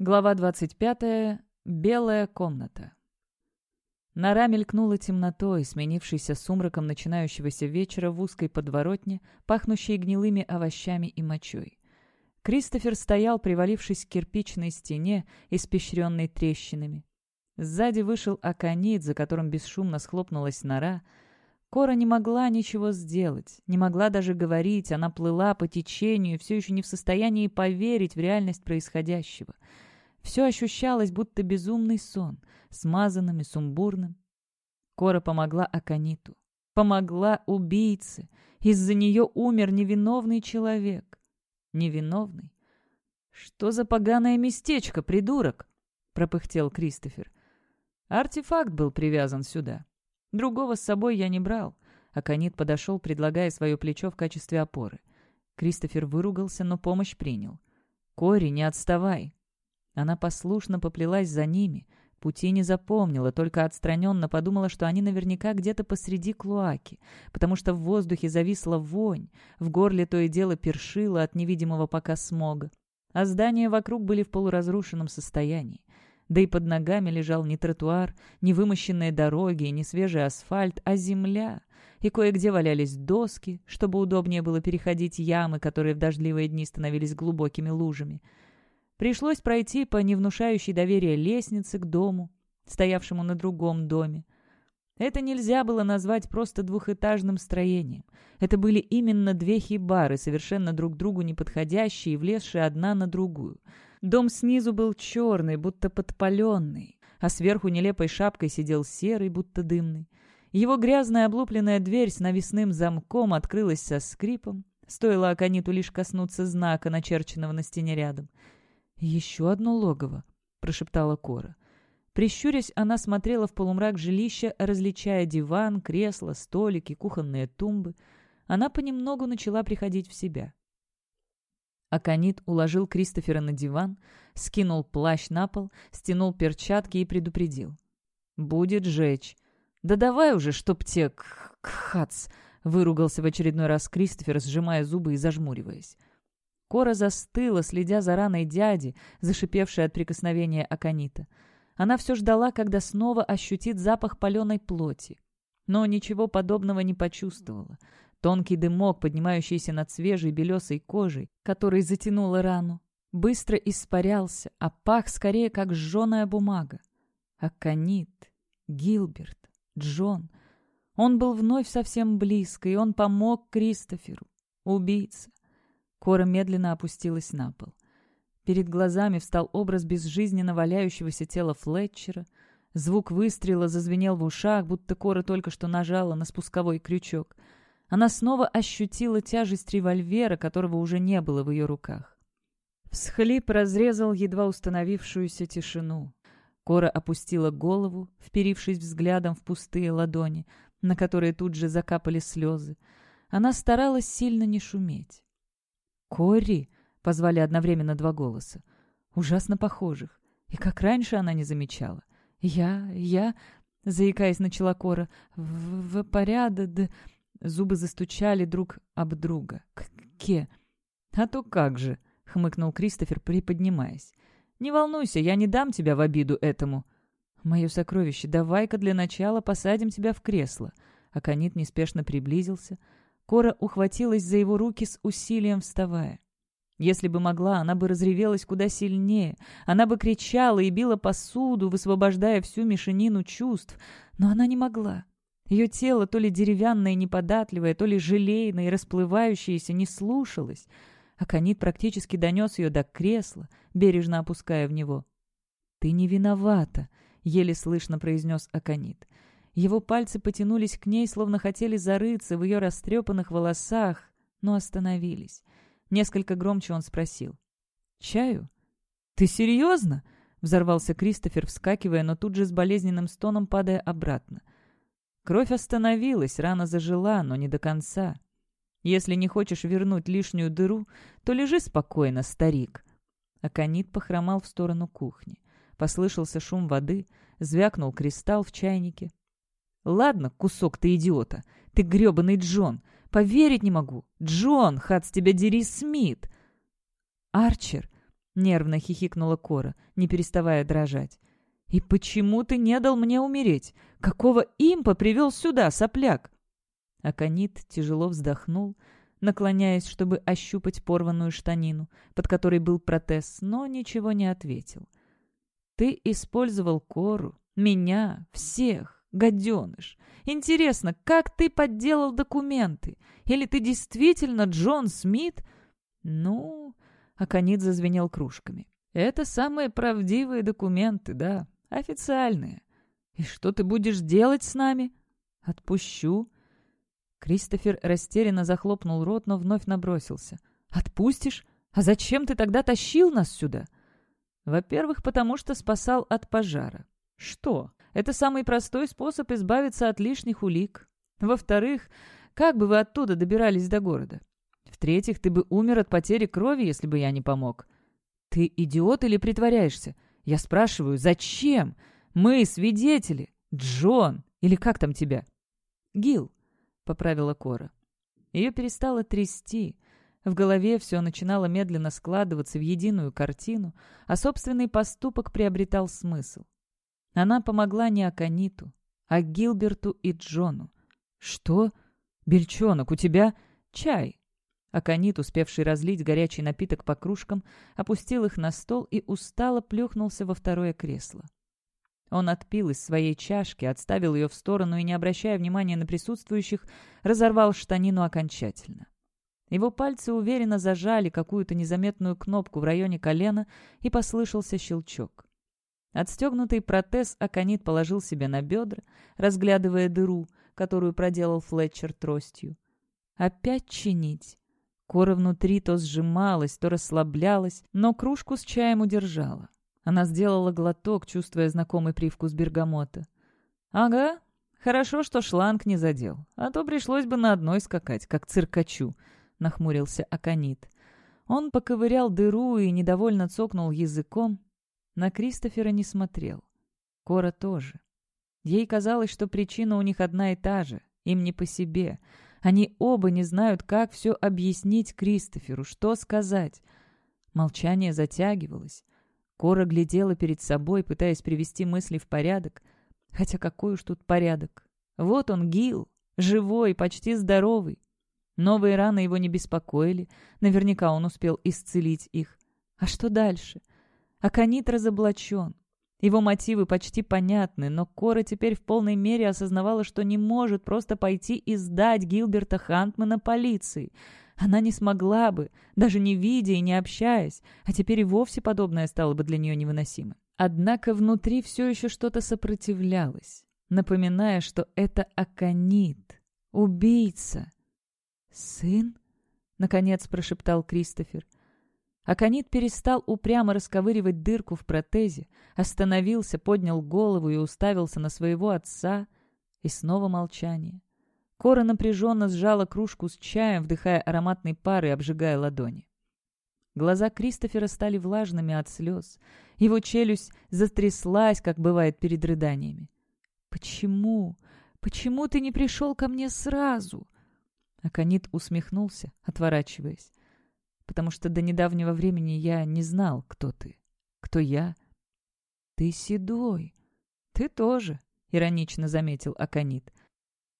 Глава 25. Белая комната. Нора мелькнула темнотой, сменившейся сумраком начинающегося вечера в узкой подворотне, пахнущей гнилыми овощами и мочой. Кристофер стоял, привалившись к кирпичной стене, испещренной трещинами. Сзади вышел Аконит, за которым бесшумно схлопнулась нора. Кора не могла ничего сделать, не могла даже говорить, она плыла по течению все еще не в состоянии поверить в реальность происходящего — все ощущалось, будто безумный сон, смазанным и сумбурным. Кора помогла Акониту. Помогла убийце. Из-за нее умер невиновный человек. Невиновный? «Что за поганое местечко, придурок?» — пропыхтел Кристофер. Артефакт был привязан сюда. Другого с собой я не брал. Аконит подошел, предлагая свое плечо в качестве опоры. Кристофер выругался, но помощь принял. «Кори, не отставай. Она послушно поплелась за ними. Пути не запомнила, только отстраненно подумала, что они наверняка где-то посреди клоаки, потому что в воздухе зависла вонь, в горле то и дело першило от невидимого пока смога, а здания вокруг были в полуразрушенном состоянии. Да и под ногами лежал не тротуар, не вымощенные дороги, не свежий асфальт, а земля. И кое-где валялись доски, чтобы удобнее было переходить ямы, которые в дождливые дни становились глубокими лужами. Пришлось пройти по невнушающей доверия лестнице к дому, стоявшему на другом доме. Это нельзя было назвать просто двухэтажным строением. Это были именно две хибары, совершенно друг другу неподходящие, влезшие одна на другую. Дом снизу был черный, будто подпаленный, а сверху нелепой шапкой сидел серый, будто дымный. Его грязная облупленная дверь с навесным замком открылась со скрипом. Стоило Акониту лишь коснуться знака, начерченного на стене рядом — «Еще одно логово», — прошептала Кора. Прищурясь, она смотрела в полумрак жилища, различая диван, кресло, столики, кухонные тумбы. Она понемногу начала приходить в себя. Аконит уложил Кристофера на диван, скинул плащ на пол, стянул перчатки и предупредил. «Будет жечь». «Да давай уже, чтоб те... кхац!» — выругался в очередной раз Кристофер, сжимая зубы и зажмуриваясь. Кора застыла, следя за раной дяди, зашипевшей от прикосновения Аконита. Она все ждала, когда снова ощутит запах паленой плоти. Но ничего подобного не почувствовала. Тонкий дымок, поднимающийся над свежей белесой кожей, который затянула рану, быстро испарялся, а пах скорее как сжженная бумага. Аконит, Гилберт, Джон. Он был вновь совсем близко, и он помог Кристоферу. Убийца. Кора медленно опустилась на пол. Перед глазами встал образ безжизненно валяющегося тела Флетчера. Звук выстрела зазвенел в ушах, будто Кора только что нажала на спусковой крючок. Она снова ощутила тяжесть револьвера, которого уже не было в ее руках. Всхлип разрезал едва установившуюся тишину. Кора опустила голову, вперившись взглядом в пустые ладони, на которые тут же закапали слезы. Она старалась сильно не шуметь. «Кори!» — позвали одновременно два голоса. Ужасно похожих. И как раньше она не замечала. «Я... я...» — заикаясь, начала Кора. «В, в порядок...» Зубы застучали друг об друга. «К-ке...» «А то как же!» — хмыкнул Кристофер, приподнимаясь. «Не волнуйся, я не дам тебя в обиду этому». «Мое сокровище, давай-ка для начала посадим тебя в кресло». Аконит неспешно приблизился. Кора ухватилась за его руки с усилием вставая. Если бы могла, она бы разревелась куда сильнее. Она бы кричала и била посуду, высвобождая всю мешанину чувств. Но она не могла. Ее тело, то ли деревянное неподатливое, то ли желейное и расплывающееся, не слушалось. Аконит практически донес ее до кресла, бережно опуская в него. «Ты не виновата», — еле слышно произнес Аконит. Его пальцы потянулись к ней, словно хотели зарыться в ее растрепанных волосах, но остановились. Несколько громче он спросил. «Чаю?» «Ты серьезно?» — взорвался Кристофер, вскакивая, но тут же с болезненным стоном падая обратно. Кровь остановилась, рана зажила, но не до конца. Если не хочешь вернуть лишнюю дыру, то лежи спокойно, старик. Аконит похромал в сторону кухни. Послышался шум воды, звякнул кристалл в чайнике. «Ладно, кусок ты идиота. Ты грёбаный Джон. Поверить не могу. Джон, хат тебя дери, Смит!» «Арчер!» нервно хихикнула Кора, не переставая дрожать. «И почему ты не дал мне умереть? Какого импа привел сюда, сопляк?» Аконит тяжело вздохнул, наклоняясь, чтобы ощупать порванную штанину, под которой был протез, но ничего не ответил. «Ты использовал Кору, меня, всех, гаденыш. Интересно, как ты подделал документы? Или ты действительно Джон Смит?» «Ну...» — Аконит зазвенел кружками. «Это самые правдивые документы, да, официальные. И что ты будешь делать с нами?» «Отпущу». Кристофер растерянно захлопнул рот, но вновь набросился. «Отпустишь? А зачем ты тогда тащил нас сюда?» «Во-первых, потому что спасал от пожара. Что? Это самый простой способ избавиться от лишних улик. Во-вторых, как бы вы оттуда добирались до города? В-третьих, ты бы умер от потери крови, если бы я не помог. Ты идиот или притворяешься? Я спрашиваю, зачем? Мы свидетели. Джон, или как там тебя? Гил, поправила Кора. Ее перестало трясти. В голове все начинало медленно складываться в единую картину, а собственный поступок приобретал смысл. Она помогла не Акониту, а Гилберту и Джону. «Что? Бельчонок, у тебя чай?» Аконит, успевший разлить горячий напиток по кружкам, опустил их на стол и устало плюхнулся во второе кресло. Он отпил из своей чашки, отставил ее в сторону и, не обращая внимания на присутствующих, разорвал штанину окончательно. Его пальцы уверенно зажали какую-то незаметную кнопку в районе колена, и послышался щелчок. Отстегнутый протез Аконит положил себе на бедра, разглядывая дыру, которую проделал Флетчер тростью. Опять чинить. Кора внутри то сжималась, то расслаблялась, но кружку с чаем удержала. Она сделала глоток, чувствуя знакомый привкус бергамота. «Ага, хорошо, что шланг не задел, а то пришлось бы на одной скакать, как циркачу», — нахмурился Аконит. Он поковырял дыру и недовольно цокнул языком. На Кристофера не смотрел. Кора тоже. Ей казалось, что причина у них одна и та же. Им не по себе. Они оба не знают, как все объяснить Кристоферу, что сказать. Молчание затягивалось. Кора глядела перед собой, пытаясь привести мысли в порядок. Хотя какой уж тут порядок. Вот он, Гил, живой, почти здоровый. Новые раны его не беспокоили. Наверняка он успел исцелить их. А что дальше? Аконит разоблачен. Его мотивы почти понятны, но Кора теперь в полной мере осознавала, что не может просто пойти и сдать Гилберта Хантмана полиции. Она не смогла бы, даже не видя и не общаясь, а теперь и вовсе подобное стало бы для нее невыносимо. Однако внутри все еще что-то сопротивлялось, напоминая, что это Аконит, убийца. «Сын?» — наконец прошептал Кристофер — Аконит перестал упрямо расковыривать дырку в протезе, остановился, поднял голову и уставился на своего отца. И снова молчание. Кора напряженно сжала кружку с чаем, вдыхая ароматный пар и обжигая ладони. Глаза Кристофера стали влажными от слез. Его челюсть затряслась, как бывает перед рыданиями. «Почему? Почему ты не пришел ко мне сразу?» Аконит усмехнулся, отворачиваясь потому что до недавнего времени я не знал, кто ты, кто я. Ты седой. Ты тоже, иронично заметил Аконит.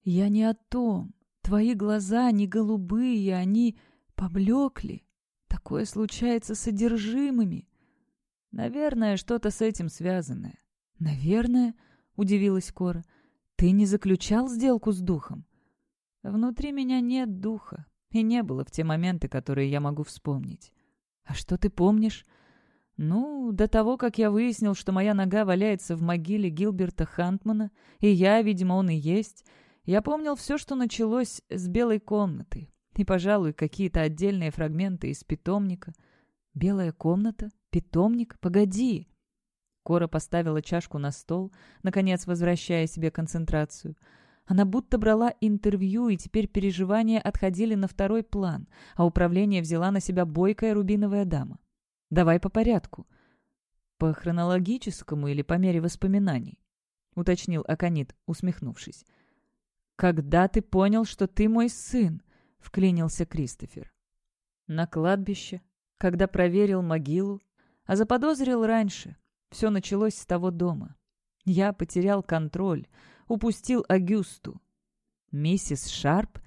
Я не о том. Твои глаза не голубые, они поблекли. Такое случается с содержимыми. Наверное, что-то с этим связанное. Наверное, удивилась Кора. Ты не заключал сделку с духом? Внутри меня нет духа, и не было в те моменты, которые я могу вспомнить. А что ты помнишь? Ну, до того, как я выяснил, что моя нога валяется в могиле Гилберта Хантмана, и я, видимо, он и есть, я помнил все, что началось с белой комнаты, и, пожалуй, какие-то отдельные фрагменты из питомника. Белая комната? Питомник? Погоди! Кора поставила чашку на стол, наконец возвращая себе концентрацию — она будто брала интервью, и теперь переживания отходили на второй план, а управление взяла на себя бойкая рубиновая дама. «Давай по порядку». «По хронологическому или по мере воспоминаний?» — уточнил Аконит, усмехнувшись. «Когда ты понял, что ты мой сын?» — вклинился Кристофер. «На кладбище, когда проверил могилу, А заподозрил раньше. Все началось с того дома. Я потерял контроль, упустил Агюсту. Миссис Шарп,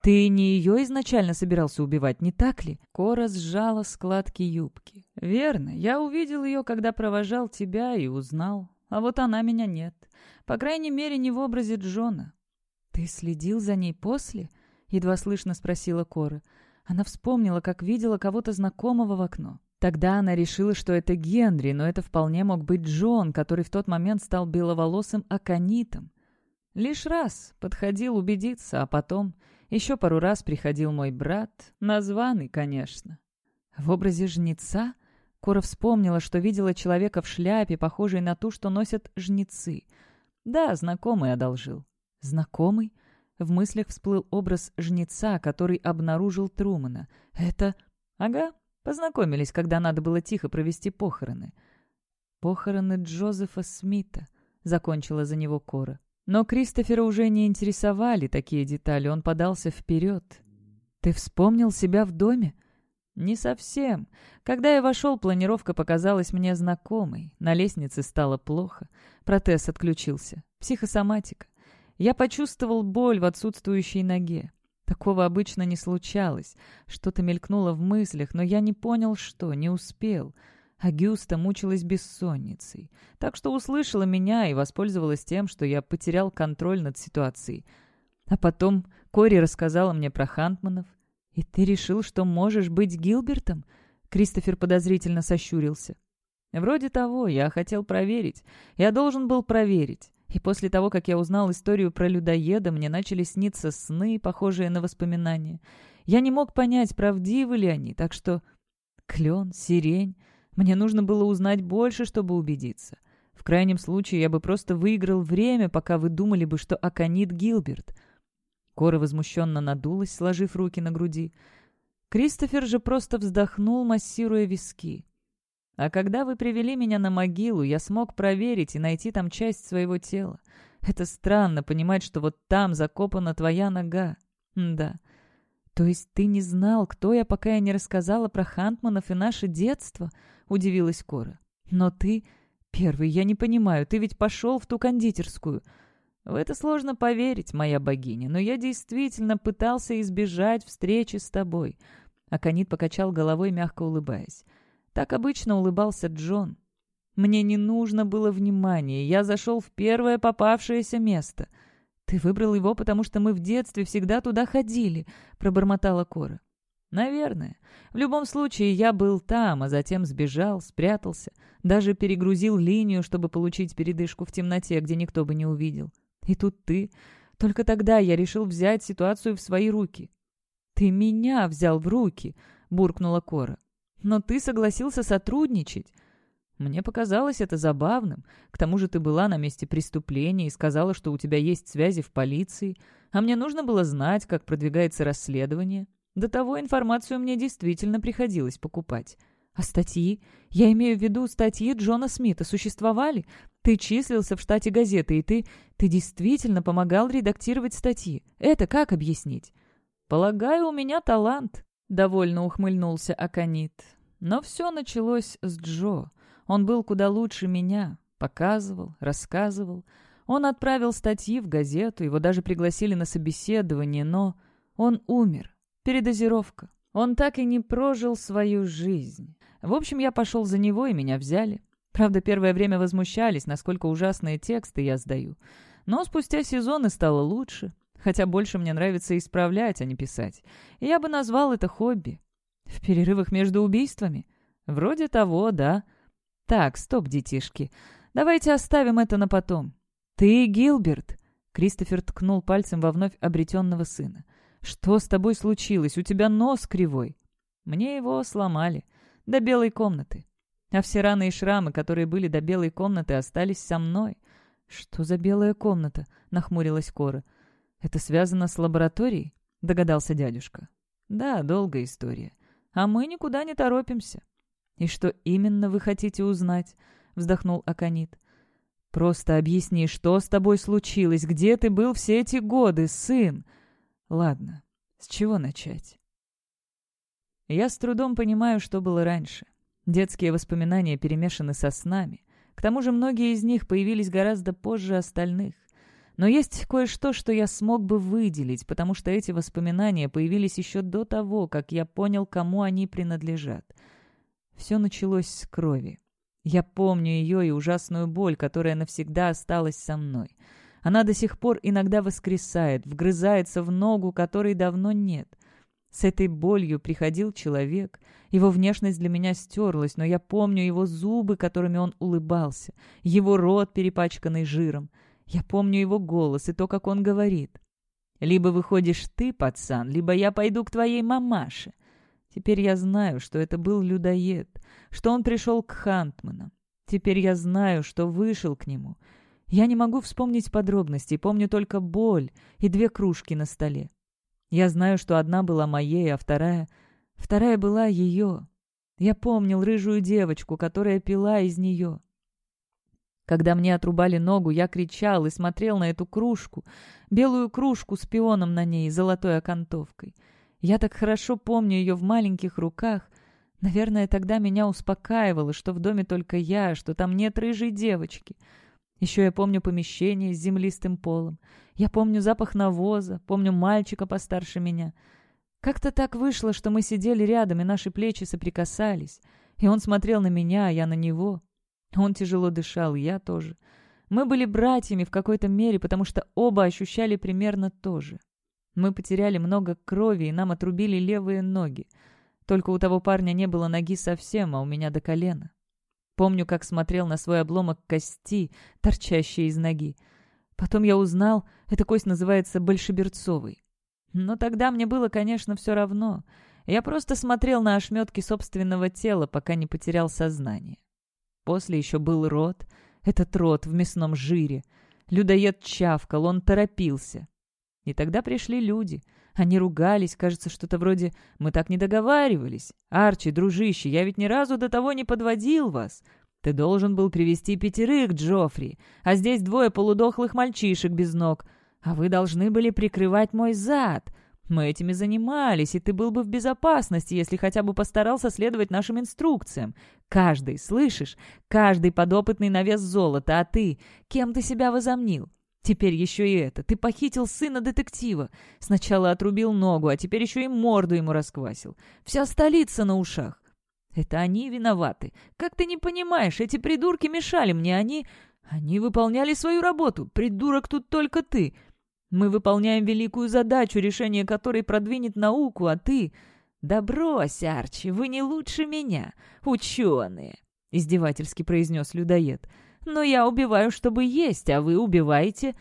ты не ее изначально собирался убивать, не так ли? Кора сжала складки юбки. Верно, я увидел ее, когда провожал тебя и узнал. А вот она меня нет. По крайней мере, не в образе Джона. «Ты следил за ней после?» — едва слышно спросила Кора. Она вспомнила, как видела кого-то знакомого в окно. Тогда она решила, что это Генри, но это вполне мог быть Джон, который в тот момент стал беловолосым аконитом. Лишь раз подходил убедиться, а потом еще пару раз приходил мой брат, названный, конечно. В образе жнеца Кора вспомнила, что видела человека в шляпе, похожей на ту, что носят жнецы. Да, знакомый одолжил. Знакомый? В мыслях всплыл образ жнеца, который обнаружил Трумана. Это... Ага, познакомились, когда надо было тихо провести похороны. «Похороны Джозефа Смита», — закончила за него Кора. Но Кристофера уже не интересовали такие детали, он подался вперед. «Ты вспомнил себя в доме?» «Не совсем. Когда я вошел, планировка показалась мне знакомой. На лестнице стало плохо. Протез отключился. Психосоматика. Я почувствовал боль в отсутствующей ноге. Такого обычно не случалось. Что-то мелькнуло в мыслях, но я не понял, что, не успел. Агюста мучилась бессонницей, так что услышала меня и воспользовалась тем, что я потерял контроль над ситуацией. А потом Кори рассказала мне про Хантманов. «И ты решил, что можешь быть Гилбертом?» Кристофер подозрительно сощурился. «Вроде того, я хотел проверить. Я должен был проверить. И после того, как я узнал историю про людоеда, мне начали сниться сны, похожие на воспоминания. Я не мог понять, правдивы ли они, так что... Клен, сирень... Мне нужно было узнать больше, чтобы убедиться. В крайнем случае, я бы просто выиграл время, пока вы думали бы, что Аконит Гилберт. Кора возмущенно надулась, сложив руки на груди. Кристофер же просто вздохнул, массируя виски. А когда вы привели меня на могилу, я смог проверить и найти там часть своего тела. Это странно понимать, что вот там закопана твоя нога. Да. То есть ты не знал, кто я, пока я не рассказала про Хантманов и наше детство? Удивилась Кора. Но ты... Первый, я не понимаю, ты ведь пошел в ту кондитерскую. В это сложно поверить, моя богиня, но я действительно пытался избежать встречи с тобой. Аконит покачал головой, мягко улыбаясь. Так обычно улыбался Джон. «Мне не нужно было внимания, я зашел в первое попавшееся место. Ты выбрал его, потому что мы в детстве всегда туда ходили», — пробормотала Кора. «Наверное. В любом случае, я был там, а затем сбежал, спрятался, даже перегрузил линию, чтобы получить передышку в темноте, где никто бы не увидел. И тут ты. Только тогда я решил взять ситуацию в свои руки». «Ты меня взял в руки», — буркнула Кора. Но ты согласился сотрудничать. Мне показалось это забавным. К тому же ты была на месте преступления и сказала, что у тебя есть связи в полиции. А мне нужно было знать, как продвигается расследование. До того информацию мне действительно приходилось покупать. А статьи? Я имею в виду, статьи Джона Смита существовали? Ты числился в штате газеты, и ты... Ты действительно помогал редактировать статьи. Это как объяснить? Полагаю, у меня талант. — довольно ухмыльнулся Аконит. «Но все началось с Джо. Он был куда лучше меня. Показывал, рассказывал. Он отправил статьи в газету, его даже пригласили на собеседование, но он умер. Передозировка. Он так и не прожил свою жизнь. В общем, я пошел за него, и меня взяли. Правда, первое время возмущались, насколько ужасные тексты я сдаю. Но спустя сезоны стало лучше. Хотя больше мне нравится исправлять, а не писать. Я бы назвал это хобби. В перерывах между убийствами? Вроде того, да. Так, стоп, детишки. Давайте оставим это на потом. Ты, Гилберт. Кристофер ткнул пальцем во вновь обретенного сына. «Что с тобой случилось? У тебя нос кривой». Мне его сломали. До белой комнаты. А все раны и шрамы, которые были до белой комнаты, остались со мной. «Что за белая комната?» — нахмурилась Кора. «Это связано с лабораторией?» — догадался дядюшка. «Да, долгая история. А мы никуда не торопимся». «И что именно вы хотите узнать?» — вздохнул Аконит. «Просто объясни, что с тобой случилось, где ты был все эти годы, сын?» «Ладно, с чего начать?» Я с трудом понимаю, что было раньше. Детские воспоминания перемешаны со снами. К тому же многие из них появились гораздо позже остальных. Но есть кое-что, что я смог бы выделить, потому что эти воспоминания появились еще до того, как я понял, кому они принадлежат. Все началось с крови. Я помню ее и ужасную боль, которая навсегда осталась со мной. Она до сих пор иногда воскресает, вгрызается в ногу, которой давно нет. С этой болью приходил человек. Его внешность для меня стерлась, но я помню его зубы, которыми он улыбался, его рот, перепачканный жиром. Я помню его голос и то, как он говорит. «Либо выходишь ты, пацан, либо я пойду к твоей мамаше». Теперь я знаю, что это был людоед, что он пришел к Хантману. Теперь я знаю, что вышел к нему. Я не могу вспомнить подробности, помню только боль и две кружки на столе. Я знаю, что одна была моей, а вторая... Вторая была ее. Я помнил рыжую девочку, которая пила из нее. Когда мне отрубали ногу, я кричал и смотрел на эту кружку, белую кружку с пионом на ней и золотой окантовкой. Я так хорошо помню ее в маленьких руках. Наверное, тогда меня успокаивало, что в доме только я, что там нет рыжей девочки. Еще я помню помещение с землистым полом. Я помню запах навоза, помню мальчика постарше меня. Как-то так вышло, что мы сидели рядом, и наши плечи соприкасались. И он смотрел на меня, а я на него. Он тяжело дышал, я тоже. Мы были братьями в какой-то мере, потому что оба ощущали примерно то же. Мы потеряли много крови, и нам отрубили левые ноги. Только у того парня не было ноги совсем, а у меня до колена. Помню, как смотрел на свой обломок кости, торчащей из ноги. Потом я узнал, эта кость называется большеберцовой. Но тогда мне было, конечно, все равно. Я просто смотрел на ошметки собственного тела, пока не потерял сознание. После еще был рот. Этот рот в мясном жире. Людоед чавкал, он торопился. И тогда пришли люди. Они ругались, кажется, что-то вроде «Мы так не договаривались. Арчи, дружище, я ведь ни разу до того не подводил вас. Ты должен был привести пятерых, Джоффри, а здесь двое полудохлых мальчишек без ног. А вы должны были прикрывать мой зад. Мы этими занимались, и ты был бы в безопасности, если хотя бы постарался следовать нашим инструкциям. Каждый, слышишь? Каждый подопытный на вес золота, а ты? Кем ты себя возомнил? Теперь еще и это. Ты похитил сына детектива. Сначала отрубил ногу, а теперь еще и морду ему расквасил. Вся столица на ушах. Это они виноваты. Как ты не понимаешь, эти придурки мешали мне, они... Они выполняли свою работу. Придурок тут только ты. Мы выполняем великую задачу, решение которой продвинет науку, а ты... «Да брось, Арчи, вы не лучше меня, ученые!» — издевательски произнес людоед. «Но я убиваю, чтобы есть, а вы убиваете...»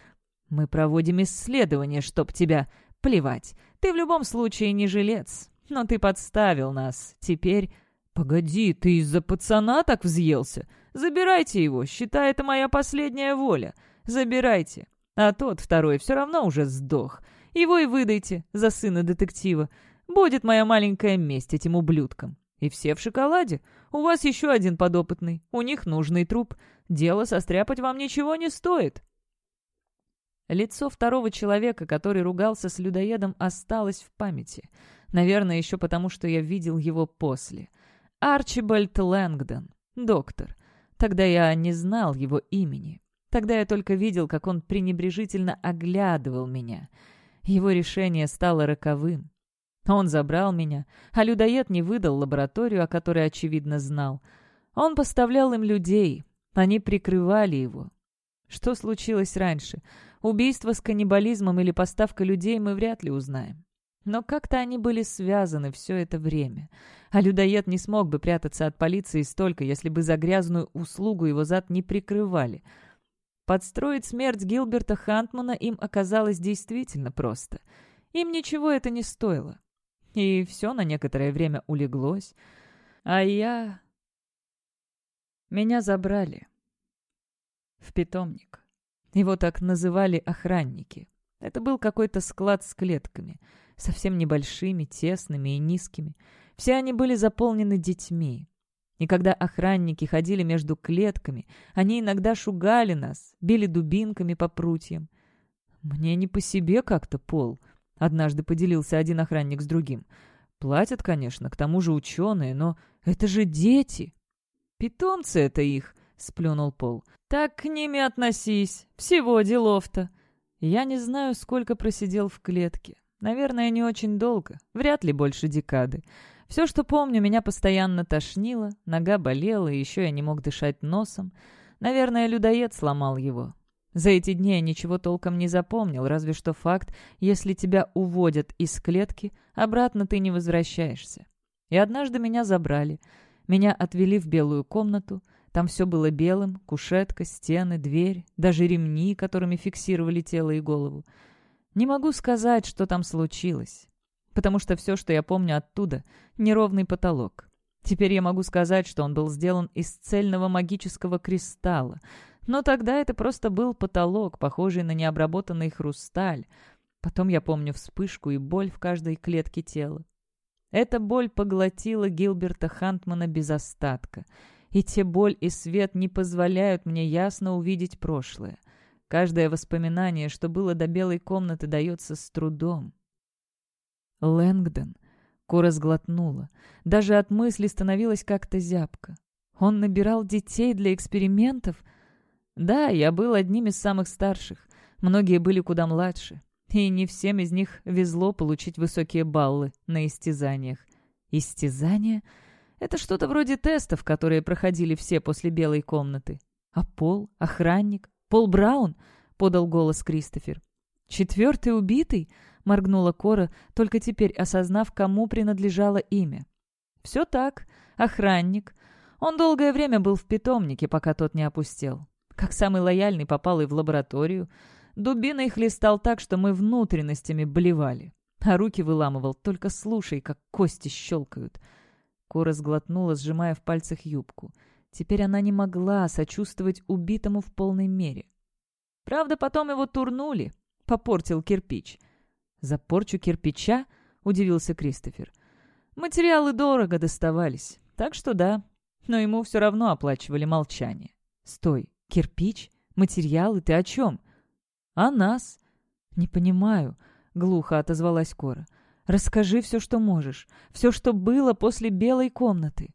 «Мы проводим исследование, чтоб тебя... Плевать, ты в любом случае не жилец, но ты подставил нас. Теперь...» «Погоди, ты из-за пацана так взъелся? Забирайте его, считай, это моя последняя воля. Забирайте. А тот второй все равно уже сдох. Его и выдайте за сына детектива. Будет моя маленькая месть этим ублюдкам. И все в шоколаде. У вас еще один подопытный. У них нужный труп. Дело состряпать вам ничего не стоит. Лицо второго человека, который ругался с людоедом, осталось в памяти. Наверное, еще потому, что я видел его после. Арчибальд Лэнгдон, доктор. Тогда я не знал его имени. Тогда я только видел, как он пренебрежительно оглядывал меня. Его решение стало роковым. Он забрал меня, а людоед не выдал лабораторию, о которой, очевидно, знал. Он поставлял им людей, они прикрывали его. Что случилось раньше? Убийство с каннибализмом или поставка людей мы вряд ли узнаем. Но как-то они были связаны все это время. А людоед не смог бы прятаться от полиции столько, если бы за грязную услугу его зад не прикрывали — Подстроить смерть Гилберта Хантмана им оказалось действительно просто. Им ничего это не стоило. И все на некоторое время улеглось. А я... Меня забрали. В питомник. Его так называли охранники. Это был какой-то склад с клетками. Совсем небольшими, тесными и низкими. Все они были заполнены детьми. И когда охранники ходили между клетками, они иногда шугали нас, били дубинками по прутьям. «Мне не по себе как-то, Пол», — однажды поделился один охранник с другим. «Платят, конечно, к тому же ученые, но это же дети. «Питомцы это их», — сплюнул Пол. «Так к ними относись. Всего делов-то». Я не знаю, сколько просидел в клетке. Наверное, не очень долго. Вряд ли больше декады. Все, что помню, меня постоянно тошнило, нога болела, и еще я не мог дышать носом. Наверное, людоед сломал его. За эти дни я ничего толком не запомнил, разве что факт, если тебя уводят из клетки, обратно ты не возвращаешься. И однажды меня забрали. Меня отвели в белую комнату. Там все было белым, кушетка, стены, дверь, даже ремни, которыми фиксировали тело и голову. Не могу сказать, что там случилось потому что все, что я помню оттуда — неровный потолок. Теперь я могу сказать, что он был сделан из цельного магического кристалла, но тогда это просто был потолок, похожий на необработанный хрусталь. Потом я помню вспышку и боль в каждой клетке тела. Эта боль поглотила Гилберта Хантмана без остатка. И те боль и свет не позволяют мне ясно увидеть прошлое. Каждое воспоминание, что было до белой комнаты, дается с трудом. Лэнгдон. Кора сглотнула. Даже от мысли становилось как-то зябко. Он набирал детей для экспериментов? Да, я был одним из самых старших. Многие были куда младше. И не всем из них везло получить высокие баллы на истязаниях. Истязания? Это что-то вроде тестов, которые проходили все после белой комнаты. А Пол? Охранник? Пол Браун? Подал голос Кристофер. Четвертый убитый? моргнула Кора, только теперь осознав, кому принадлежало имя. «Все так. Охранник. Он долгое время был в питомнике, пока тот не опустел. Как самый лояльный попал и в лабораторию. Дубиной хлестал так, что мы внутренностями блевали. А руки выламывал, только слушай, как кости щелкают». Кора сглотнула, сжимая в пальцах юбку. Теперь она не могла сочувствовать убитому в полной мере. Правда, потом его турнули. Попортил кирпич. «За порчу кирпича?» — удивился Кристофер. «Материалы дорого доставались, так что да, но ему все равно оплачивали молчание». «Стой, кирпич? Материалы? Ты о чем?» «О нас». «Не понимаю», — глухо отозвалась Кора. «Расскажи все, что можешь. Все, что было после белой комнаты».